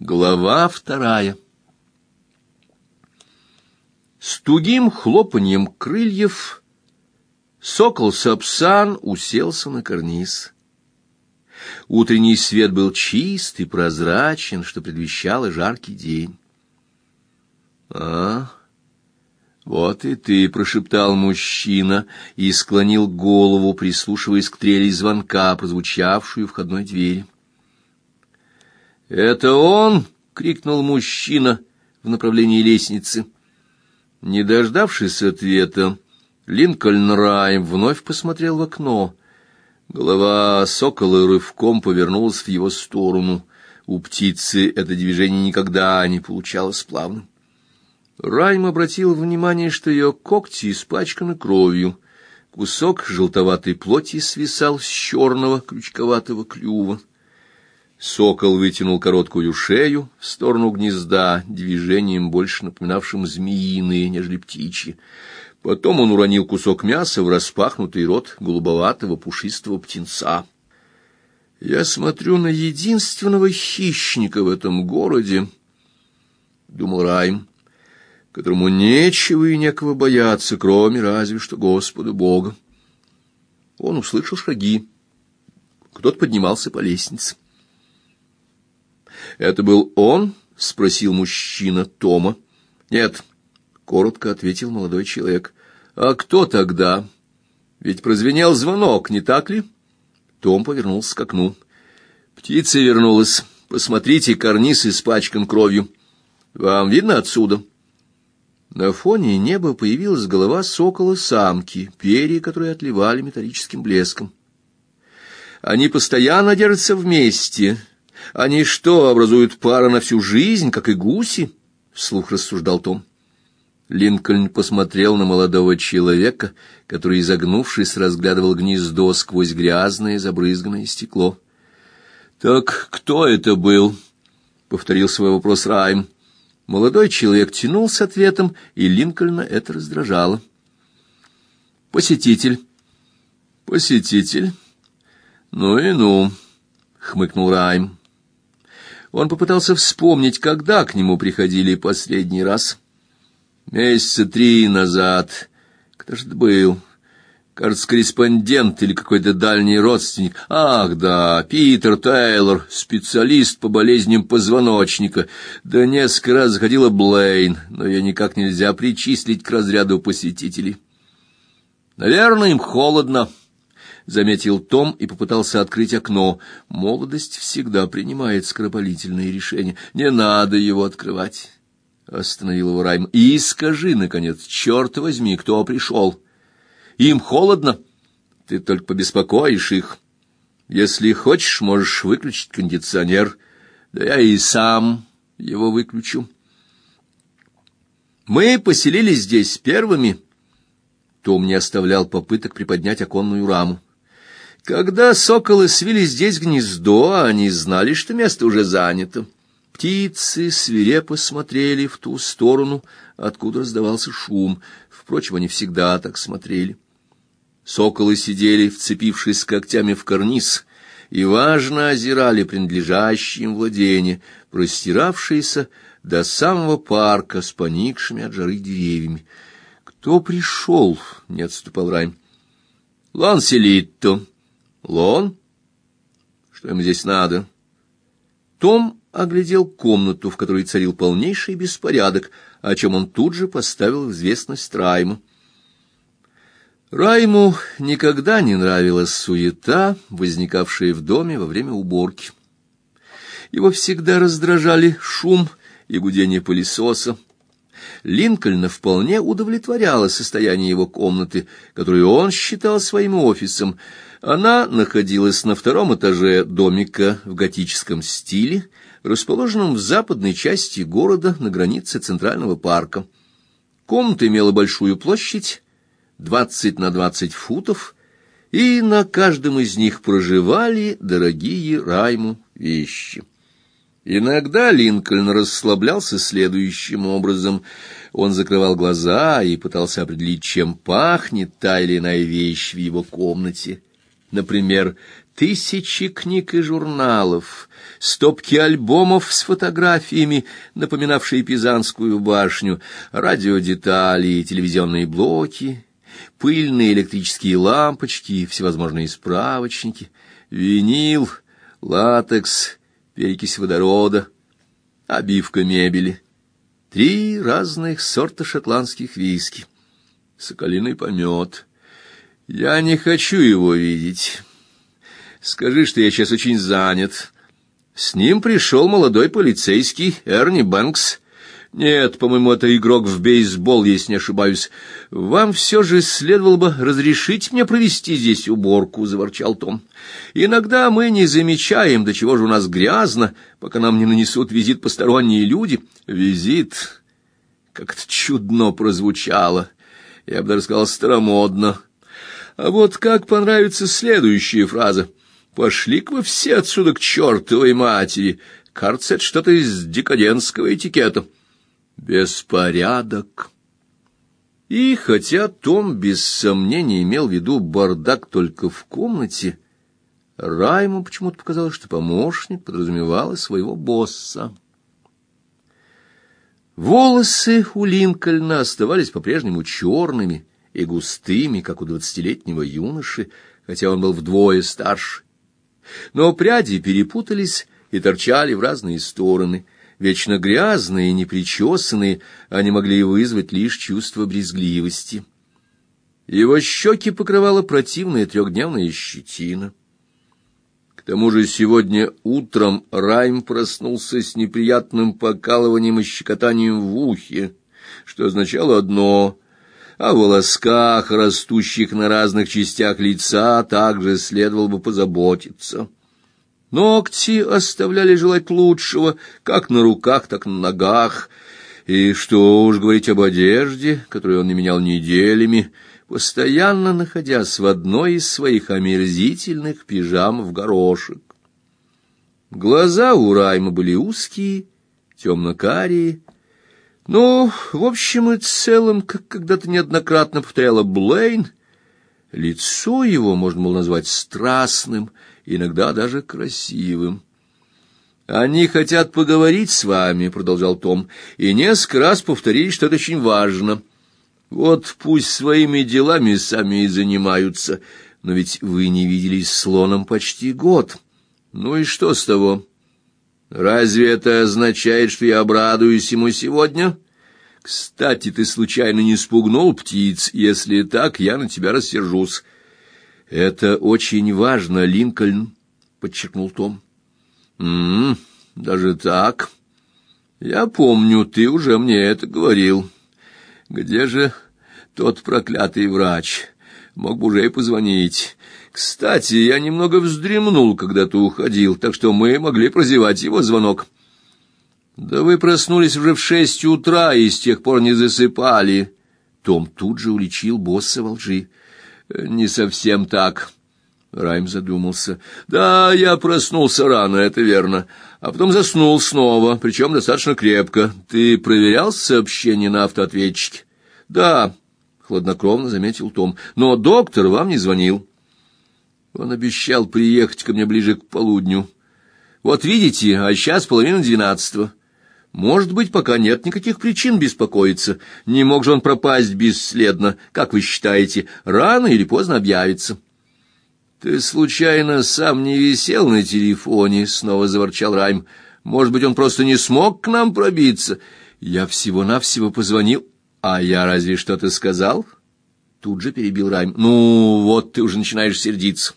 Глава вторая. С тугим хлопаньем крыльев сокол Сапсан уселся на карниз. Утренний свет был чист и прозрачен, что предвещало жаркий день. — А, вот и ты, — прошептал мужчина и склонил голову, прислушиваясь к трели звонка, прозвучавшую входной двери. — «Это он!» — крикнул мужчина в направлении лестницы. Не дождавшись ответа, Линкольн Райм вновь посмотрел в окно. Голова сокола рывком повернулась в его сторону. У птицы это движение никогда не получалось плавным. Райм обратил внимание, что ее когти испачканы кровью. Кусок желтоватой плоти свисал с черного крючковатого клюва. Сокол вытянул короткую шею в сторону гнезда, движением больше напоминавшим змеиные, нежели птичьи. Потом он уронил кусок мяса в распахнутый рот голубоватого пушистого птенца. «Я смотрю на единственного хищника в этом городе», — думал Райм, — «которому нечего и некого бояться, кроме разве что Господа Бога». Он услышал шаги. Кто-то поднимался по лестнице. «Это был он?» — спросил мужчина Тома. «Нет», — коротко ответил молодой человек. «А кто тогда? Ведь прозвенел звонок, не так ли?» Том повернулся к окну. «Птица вернулась. Посмотрите, карниз испачкан кровью. Вам видно отсюда?» На фоне неба появилась голова сокола-самки, перья которые отливали металлическим блеском. Они постоянно держатся вместе, они что, образуют пара на всю жизнь, как и гуси? Вслух рассуждал Том. Линкольн посмотрел на молодого человека, который, изогнувшись, разглядывал гнездо сквозь грязное забрызганное стекло. «Так кто это был?» — повторил свой вопрос Райм. Молодой человек тянул с ответом, и Линкольна это раздражало. «Посетитель». «Посетитель? Ну и ну», — хмыкнул Райм. Он попытался вспомнить, когда к нему приходили последний раз. Месяца три назад. Кто же это был? Кажется, корреспондент или какой-то дальний родственник. Ах, да, Питер Тейлор, специалист по болезням позвоночника. Да несколько раз заходила Блейн, но ее никак нельзя причислить к разряду посетителей. Наверное, им холодно, заметил Том и попытался открыть окно. Молодость всегда принимает скоропалительные решения. Не надо его открывать. Остановил его Райм. И скажи, наконец, черт возьми, кто пришел? Им холодно? Ты только побеспокоишь их. Если хочешь, можешь выключить кондиционер. Да я и сам его выключу. Мы поселились здесь первыми. Том не оставлял попыток приподнять оконную раму. Когда соколы свили здесь гнездо, они знали, что место уже занято. Птицы свирепо смотрели в ту сторону, откуда раздавался шум. Впрочем, они всегда так смотрели. Соколы сидели, вцепившись когтями в карниз, и важно озирали принадлежащие им владения, простиравшиеся до самого парка с поникшими от жары деревьями. «Кто пришел?» — не отступал Райм. «Ланселитто», Лон? Что ему здесь надо? Том оглядел комнату, в которой царил полнейший беспорядок, о чем он тут же поставил известность Райму. Райму никогда не нравилась суета, возникавшая в доме во время уборки. Его всегда раздражали шум и гудение пылесоса. Линкольна вполне удовлетворяло состояние его комнаты, которую он считал своим офисом, она находилась на втором этаже домика в готическом стиле, расположенном в западной части города на границе Центрального парка. Комната имела большую площадь, 20 на 20 футов, и на каждом из них проживали дорогие Райму вещи. Иногда Линкольн расслаблялся следующим образом. Он закрывал глаза и пытался определить, чем пахнет та или иная вещь в его комнате Например, тысячи книг и журналов, стопки альбомов с фотографиями, напоминавшие Пизанскую башню, радиодетали и телевизионные блоки, пыльные электрические лампочки, всевозможные справочники, винил, латекс, перекись водорода, обивка мебели, три разных сорта шотландских виски, соколиный помет. Я не хочу его видеть. Скажи, что я сейчас очень занят. С ним пришел молодой полицейский Эрни Бэнкс. Нет, по-моему, это игрок в бейсбол, если не ошибаюсь. Вам все же следовало бы разрешить мне провести здесь уборку, заворчал Том. Иногда мы не замечаем, до чего же у нас грязно, пока нам не нанесут визит посторонние люди. Визит как это чудно прозвучало. Я бы даже сказал старомодно. А вот как понравится следующая фраза. Пошли-ка вы все отсюда к чертовой матери. Кажется, это что-то из декадентского этикета. Беспорядок. И хотя Том без сомнения имел в виду бардак только в комнате, Райму почему-то показалось, что помощник подразумевал своего босса. Волосы у Линкольна оставались по-прежнему черными и густыми, как у двадцатилетнего юноши, хотя он был вдвое старше. Но пряди перепутались и торчали в разные стороны — Вечно грязные и непричесанные, они могли вызвать лишь чувство брезгливости. Его щеки покрывала противная трехдневная щетина. К тому же сегодня утром Райм проснулся с неприятным покалыванием и щекотанием в ухе, что означало одно — о волосках, растущих на разных частях лица, также следовало бы позаботиться. Ногти оставляли желать лучшего, как на руках, так на ногах. И что уж говорить об одежде, которую он не менял неделями, постоянно находясь в одной из своих омерзительных пижам в горошек. Глаза у Райма были узкие, темно-карие, но, в общем и целом, как когда-то неоднократно повторяла Блейн, лицо его можно было назвать страстным — иногда даже красивым. «Они хотят поговорить с вами», — продолжал Том, — «и несколько раз повторили, что это очень важно. Вот пусть своими делами сами и занимаются, но ведь вы не виделись с слоном почти год. Ну и что с того? Разве это означает, что я обрадуюсь ему сегодня?» Кстати, ты случайно не спугнул птиц? Если так, я на тебя рассержусь. Это очень важно, Линкольн, подчеркнул Том. М, -м даже так. Я помню, ты уже мне это говорил. Где же тот проклятый врач? Мог бы уже и позвонить. Кстати, я немного вздремнул, когда ты уходил, так что мы могли прозевать его звонок. Да вы проснулись уже в шесть утра и с тех пор не засыпали. Том тут же уличил босса во лжи. Не совсем так. Райм задумался. Да, я проснулся рано, это верно. А потом заснул снова, причем достаточно крепко. Ты проверял сообщение на автоответчике? Да, хладнокровно заметил Том. Но доктор вам не звонил. Он обещал приехать ко мне ближе к полудню. Вот видите, а сейчас половина двенадцатого. Может быть, пока нет никаких причин беспокоиться. Не мог же он пропасть бесследно, как вы считаете, рано или поздно объявится. Ты случайно сам не висел на телефоне, снова заворчал Райм. Может быть, он просто не смог к нам пробиться. Я всего-навсего позвонил. А я разве что-то сказал? Тут же перебил Райм. Ну, вот ты уже начинаешь сердиться.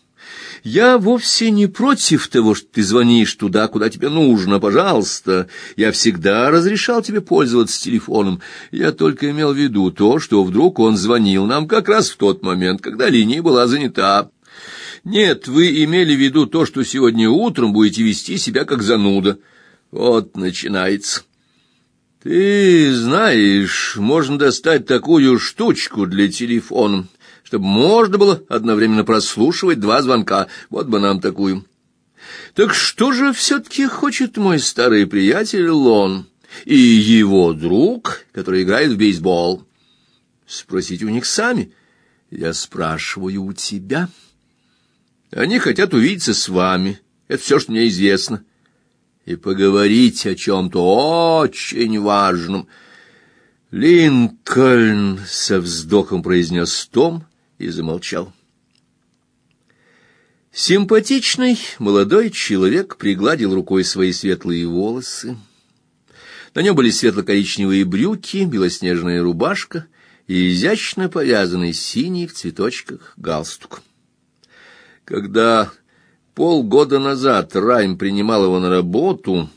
Я вовсе не против того, что ты звонишь туда, куда тебе нужно, пожалуйста. Я всегда разрешал тебе пользоваться телефоном. Я только имел в виду то, что вдруг он звонил нам как раз в тот момент, когда линия была занята. Нет, вы имели в виду то, что сегодня утром будете вести себя как зануда. Вот начинается. Ты знаешь, можно достать такую штучку для телефона чтобы можно было одновременно прослушивать два звонка. Вот бы нам такую. Так что же все-таки хочет мой старый приятель Лон и его друг, который играет в бейсбол? Спросите у них сами. Я спрашиваю у тебя. Они хотят увидеться с вами. Это все, что мне известно. И поговорить о чем-то очень важном. Линкольн со вздохом произнес Том и замолчал. Симпатичный молодой человек пригладил рукой свои светлые волосы. На нем были светло-коричневые брюки, белоснежная рубашка и изящно повязанный синий в цветочках галстук. Когда полгода назад Райм принимал его на работу,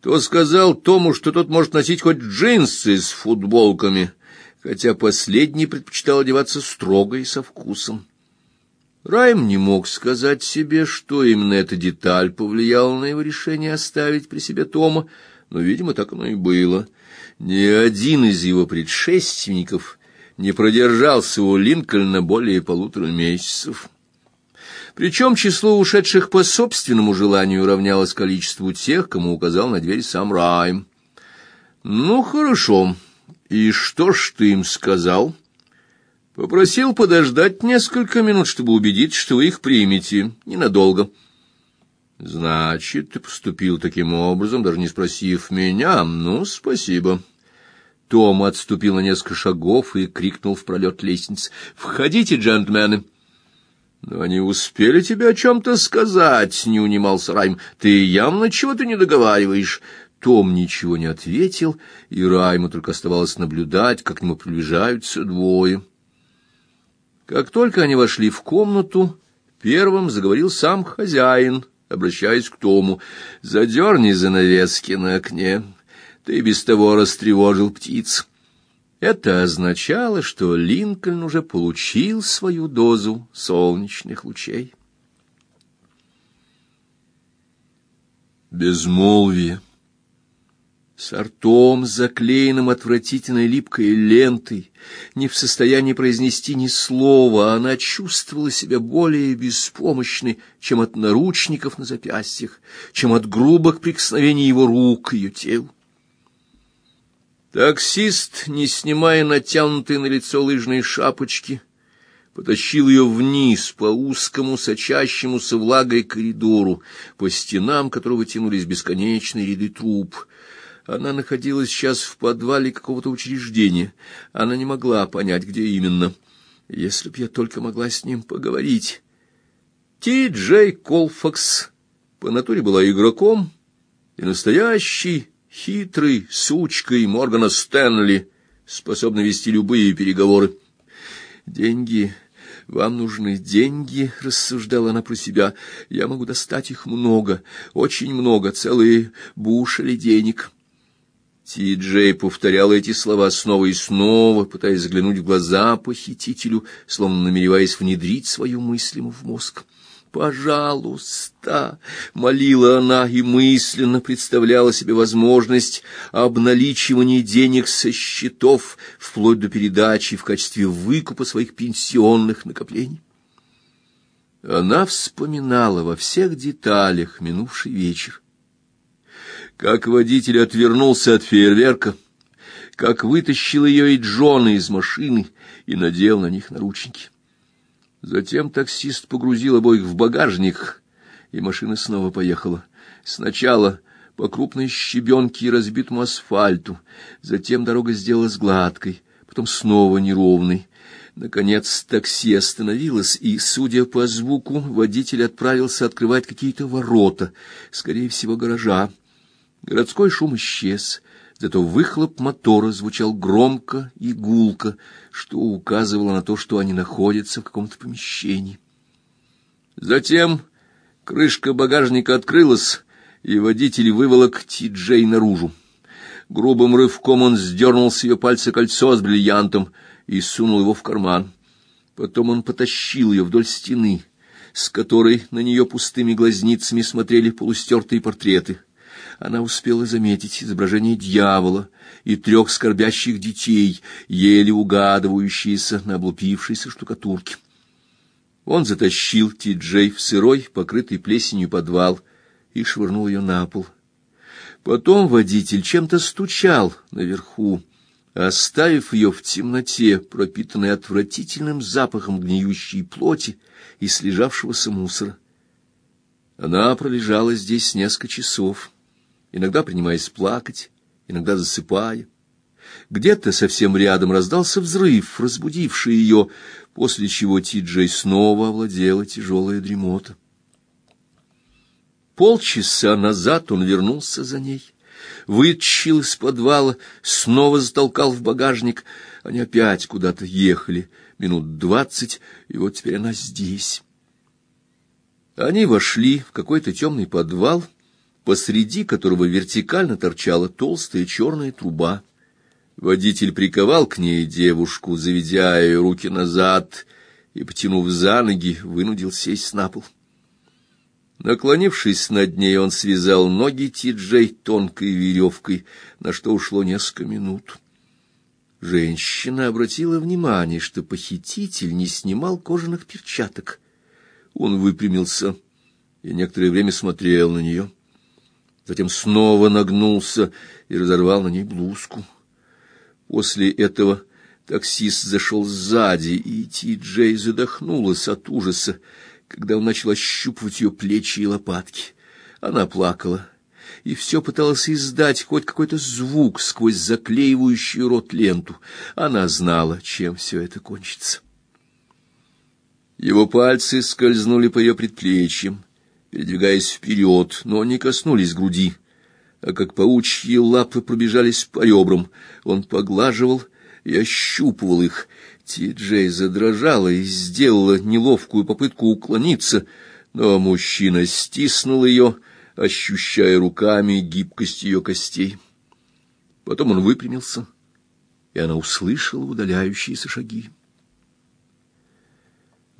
то сказал Тому, что тот может носить хоть джинсы с футболками, хотя последний предпочитал одеваться строго и со вкусом. Райм не мог сказать себе, что именно эта деталь повлияла на его решение оставить при себе Тома, но, видимо, так оно и было. Ни один из его предшественников не продержался у Линкольна более полутора месяцев. Причем число ушедших по собственному желанию равнялось количеству тех, кому указал на дверь сам Райм. «Ну, хорошо. И что ж ты им сказал?» «Попросил подождать несколько минут, чтобы убедиться, что вы их примете. Ненадолго». «Значит, ты поступил таким образом, даже не спросив меня? Ну, спасибо». Том отступил на несколько шагов и крикнул в пролет лестницы. «Входите, джентльмены!» «Но они успели тебе о чем-то сказать», — не унимался Райм. «Ты явно чего-то не договариваешь». Том ничего не ответил, и Райму только оставалось наблюдать, как к нему приближаются двое. Как только они вошли в комнату, первым заговорил сам хозяин, обращаясь к Тому. «Задерни занавески на окне. Ты без того растревожил птиц». Это означало, что Линкольн уже получил свою дозу солнечных лучей. Безмолвие. С ртом, заклеенным отвратительной липкой лентой, не в состоянии произнести ни слова, она чувствовала себя более беспомощной, чем от наручников на запястьях, чем от грубых прикосновений его рук к ее телу. Таксист, не снимая натянутой на лицо лыжной шапочки, потащил ее вниз по узкому, сочащемуся влагой коридору, по стенам которого тянулись бесконечные ряды труб. Она находилась сейчас в подвале какого-то учреждения. Она не могла понять, где именно. Если б я только могла с ним поговорить. Ти Джей Колфакс по натуре была игроком и настоящий хитрый сучкой Моргана Стэнли, способный вести любые переговоры. Деньги, вам нужны деньги, рассуждала она про себя. Я могу достать их много, очень много, целые бушели денег. Ти-Джей повторял эти слова снова и снова, пытаясь заглянуть в глаза похитителю, словно намереваясь внедрить свою мысль ему в мозг. «Пожалуйста!» — молила она и мысленно представляла себе возможность обналичивания денег со счетов, вплоть до передачи в качестве выкупа своих пенсионных накоплений. Она вспоминала во всех деталях минувший вечер. Как водитель отвернулся от фейерверка, как вытащил ее и Джона из машины и надел на них наручники. Затем таксист погрузил обоих в багажник, и машина снова поехала. Сначала по крупной щебенке и разбитому асфальту, затем дорога сделалась гладкой, потом снова неровной. Наконец такси остановилось, и, судя по звуку, водитель отправился открывать какие-то ворота, скорее всего, гаража. Городской шум исчез, зато выхлоп мотора звучал громко и гулко, что указывало на то, что они находятся в каком-то помещении. Затем крышка багажника открылась, и водитель выволок Ти-Джей наружу. Грубым рывком он сдернул с ее пальца кольцо с бриллиантом и сунул его в карман. Потом он потащил ее вдоль стены, с которой на нее пустыми глазницами смотрели полустертые портреты она успела заметить изображение дьявола и трех скорбящих детей, еле угадывающиеся на облупившейся штукатурке. Он затащил Ти-Джей в сырой, покрытый плесенью подвал и швырнул ее на пол. Потом водитель чем-то стучал наверху, оставив ее в темноте, пропитанной отвратительным запахом гниющей плоти и слежавшегося мусора. Она пролежала здесь несколько часов, иногда принимаясь плакать, иногда засыпая. Где-то совсем рядом раздался взрыв, разбудивший ее, после чего Ти-Джей снова овладела тяжелая дремота. Полчаса назад он вернулся за ней, вытащил из подвала, снова затолкал в багажник. Они опять куда-то ехали, минут двадцать, и вот теперь она здесь. Они вошли в какой-то темный подвал, посреди которого вертикально торчала толстая черная труба. Водитель приковал к ней девушку, заведя ее руки назад и, потянув за ноги, вынудил сесть на пол. Наклонившись над ней, он связал ноги Ти-Джей тонкой веревкой, на что ушло несколько минут. Женщина обратила внимание, что похититель не снимал кожаных перчаток. Он выпрямился и некоторое время смотрел на нее. Затем снова нагнулся и разорвал на ней блузку. После этого таксист зашел сзади, и Ти-Джей задохнулась от ужаса, когда он начал ощупывать ее плечи и лопатки. Она плакала и все пыталась издать хоть какой-то звук сквозь заклеивающую рот ленту. Она знала, чем все это кончится. Его пальцы скользнули по ее предплечьям, передвигаясь вперед, но не коснулись груди, а как паучьи лапы пробежались по ребрам. Он поглаживал и ощупывал их. Ти-Джей задрожала и сделала неловкую попытку уклониться, но мужчина стиснул ее, ощущая руками гибкость ее костей. Потом он выпрямился, и она услышала удаляющиеся шаги.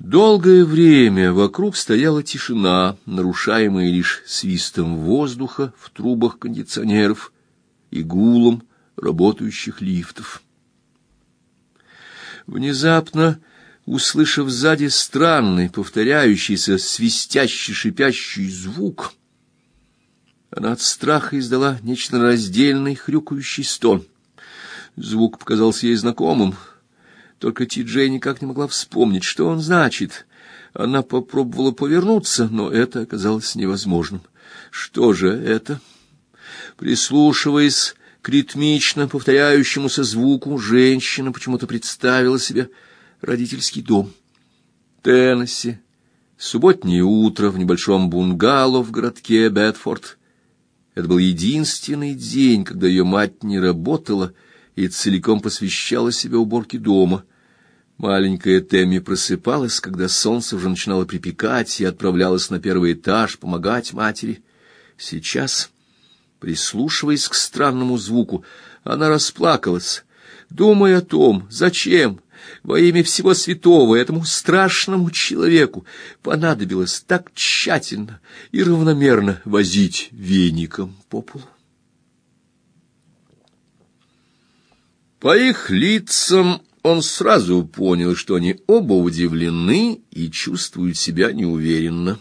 Долгое время вокруг стояла тишина, нарушаемая лишь свистом воздуха в трубах кондиционеров и гулом работающих лифтов. Внезапно, услышав сзади странный, повторяющийся, свистящий, шипящий звук, она от страха издала нечто раздельный, хрюкающий стон. Звук показался ей знакомым — только Ти-Джей никак не могла вспомнить, что он значит. Она попробовала повернуться, но это оказалось невозможным. Что же это? Прислушиваясь к ритмично повторяющемуся звуку, женщина почему-то представила себе родительский дом. Теннесси. Субботнее утро в небольшом бунгало в городке Бетфорд. Это был единственный день, когда ее мать не работала — и целиком посвящала себя уборке дома. Маленькая Тэмми просыпалась, когда солнце уже начинало припекать, и отправлялась на первый этаж помогать матери. Сейчас, прислушиваясь к странному звуку, она расплакалась, думая о том, зачем во имя всего святого этому страшному человеку понадобилось так тщательно и равномерно возить веником по полу. По их лицам он сразу понял, что они оба удивлены и чувствуют себя неуверенно.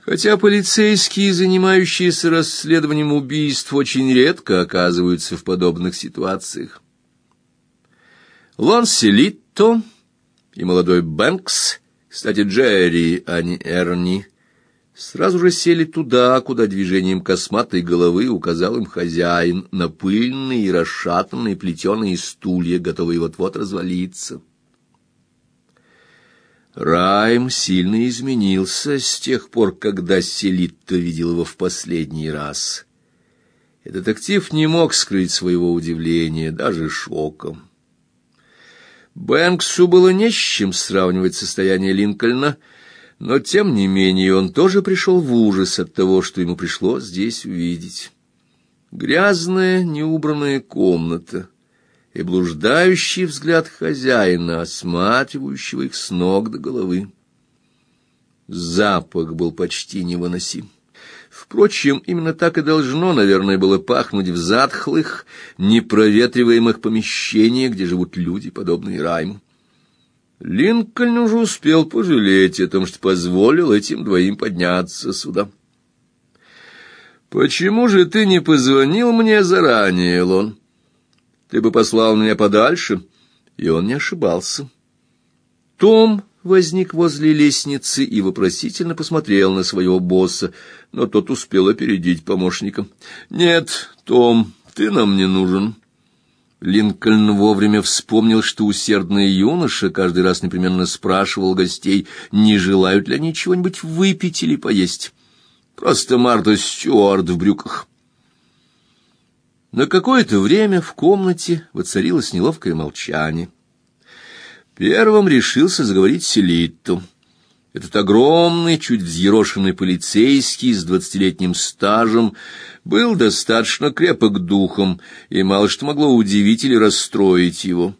Хотя полицейские, занимающиеся расследованием убийств, очень редко оказываются в подобных ситуациях. Лонселитто и молодой Бэнкс, кстати, Джерри, а не Эрни, сразу же сели туда, куда движением косматой головы указал им хозяин, на пыльные и расшатанные плетеные стулья, готовые вот-вот развалиться. Райм сильно изменился с тех пор, когда Селитто видел его в последний раз. И детектив не мог скрыть своего удивления, даже шоком. Бэнксу было не с чем сравнивать состояние Линкольна — но тем не менее он тоже пришел в ужас от того, что ему пришлось здесь увидеть. Грязная, неубранная комната и блуждающий взгляд хозяина, осматривающего их с ног до головы. Запах был почти невыносим. Впрочем, именно так и должно, наверное, было пахнуть в затхлых, непроветриваемых помещениях, где живут люди, подобные Райму. Линкольн уже успел пожалеть о том, что позволил этим двоим подняться сюда. «Почему же ты не позвонил мне заранее, Лон?» Ты бы послал меня подальше. И он не ошибался. Том возник возле лестницы и вопросительно посмотрел на своего босса, но тот успел опередить помощника. «Нет, Том, ты нам не нужен». Линкольн вовремя вспомнил, что усердный юноша каждый раз непременно спрашивал гостей, не желают ли они чего-нибудь выпить или поесть. Просто Марта Стюарт в брюках. На какое-то время в комнате воцарилось неловкое молчание. Первым решился заговорить Селитту. Этот огромный, чуть взъерошенный полицейский с двадцатилетним стажем был достаточно крепок духом, и мало что могло удивить или расстроить его.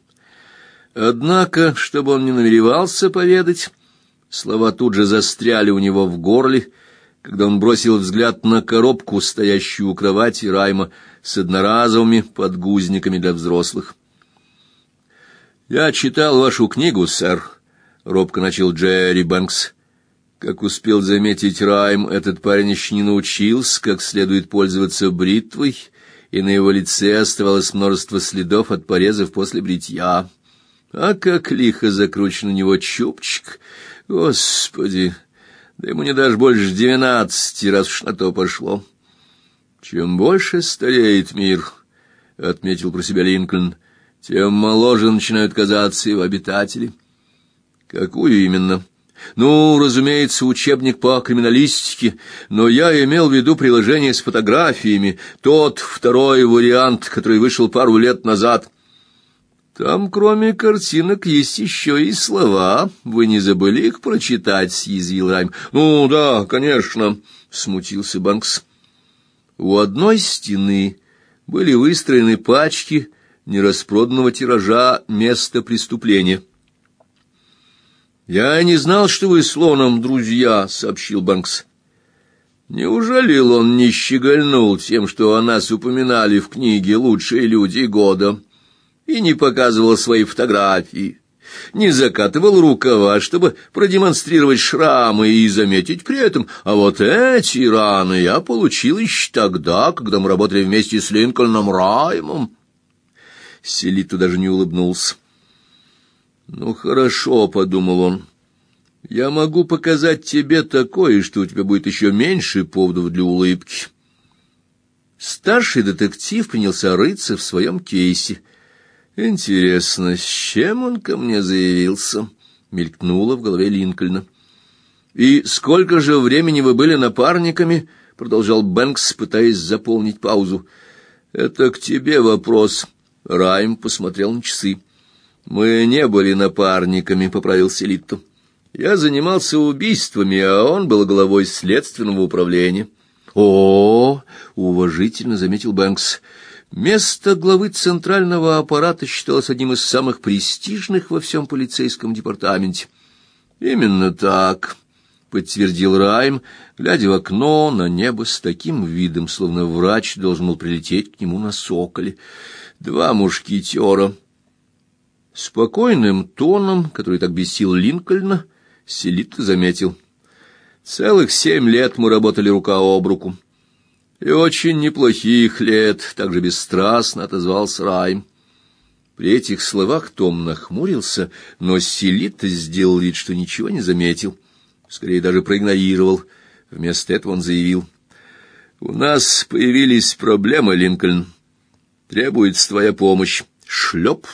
Однако, чтобы он не намеревался поведать, слова тут же застряли у него в горле, когда он бросил взгляд на коробку, стоящую у кровати Райма, с одноразовыми подгузниками для взрослых. «Я читал вашу книгу, сэр», — робко начал Джерри Бэнкс. Как успел заметить Райм, этот парень еще не научился, как следует пользоваться бритвой, и на его лице оставалось множество следов от порезов после бритья. А как лихо закручен у него чубчик! Господи! Да ему не дашь больше двенадцати, раз уж на то пошло. Чем больше стареет мир, — отметил про себя Линкольн, тем моложе начинают казаться его обитатели. Какую именно? Ну, разумеется, учебник по криминалистике, но я имел в виду приложение с фотографиями, тот второй вариант, который вышел пару лет назад. Там, кроме картинок, есть еще и слова. Вы не забыли их прочитать, съязвил Райм. Ну, да, конечно, смутился Банкс. У одной стены были выстроены пачки нераспроданного тиража место преступления. «Я не знал, что вы с Лоном друзья», — сообщил Банкс. «Неужели он не щегольнул тем, что о нас упоминали в книге «Лучшие люди года» и не показывал свои фотографии?» не закатывал рукава, чтобы продемонстрировать шрамы и заметить при этом, а вот эти раны я получил еще тогда, когда мы работали вместе с Линкольном Раймом. Селиту даже не улыбнулся. «Ну, хорошо», — подумал он. «Я могу показать тебе такое, что у тебя будет еще меньше поводов для улыбки». Старший детектив принялся рыться в своем кейсе. «Интересно, с чем он ко мне заявился?» — мелькнуло в голове Линкольна. «И сколько же времени вы были напарниками?» — продолжал Бэнкс, пытаясь заполнить паузу. «Это к тебе вопрос». Райм посмотрел на часы. «Мы не были напарниками», — поправил Селитто. «Я занимался убийствами, а он был главой следственного управления». «О, уважительно заметил Бэнкс, — место главы центрального аппарата считалось одним из самых престижных во всем полицейском департаменте. «Именно так», — подтвердил Райм, глядя в окно на небо с таким видом, словно врач должен был прилететь к нему на соколе. «Два мушкетера». Спокойным тоном, который так бесил Линкольна, Селит заметил. «Целых семь лет мы работали рука об руку». «И очень неплохих лет», — также бесстрастно отозвался Райм. При этих словах Том нахмурился, но Селита сделал вид, что ничего не заметил. Скорее даже проигнорировал. Вместо этого он заявил. «У нас появились проблемы, Линкольн. Требуется твоя помощь. Шлеп!»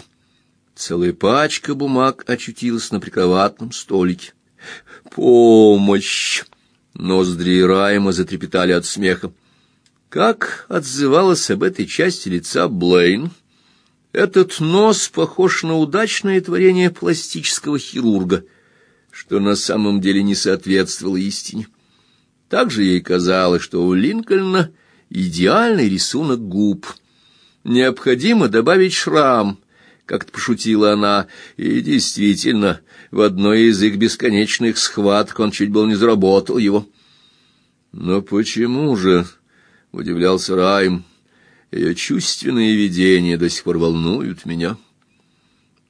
Целая пачка бумаг очутилась на прикроватном столике. «Помощь!» Ноздри Райма затрепетали от смеха. Как отзывалась об этой части лица Блейн? Этот нос похож на удачное творение пластического хирурга, что на самом деле не соответствовало истине. Также ей казалось, что у Линкольна идеальный рисунок губ. Необходимо добавить шрам — как-то пошутила она, и действительно, в одной из их бесконечных схваток он чуть было не заработал его. Но почему же, удивлялся Райм, ее чувственные видения до сих пор волнуют меня.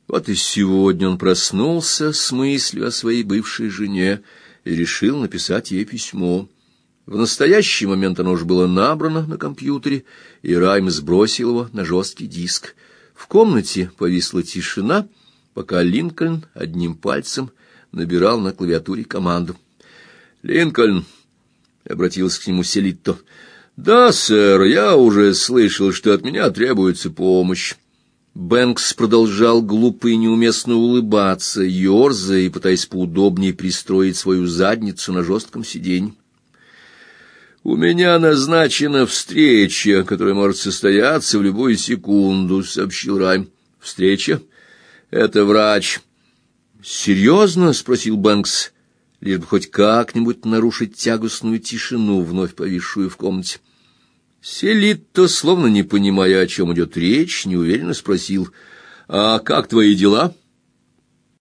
Вот и сегодня он проснулся с мыслью о своей бывшей жене и решил написать ей письмо. В настоящий момент оно уже было набрано на компьютере, и Райм сбросил его на жесткий диск — В комнате повисла тишина, пока Линкольн одним пальцем набирал на клавиатуре команду. «Линкольн!» — обратился к нему Селитто. «Да, сэр, я уже слышал, что от меня требуется помощь». Бэнкс продолжал глупо и неуместно улыбаться, ерзая и пытаясь поудобнее пристроить свою задницу на жестком сиденье. «У меня назначена встреча, которая может состояться в любую секунду», — сообщил Райм. «Встреча? Это врач». «Серьезно?» — спросил Бэнкс, лишь бы хоть как-нибудь нарушить тягостную тишину, вновь повисшую в комнате. Селитто, словно не понимая, о чем идет речь, неуверенно спросил, «А как твои дела?»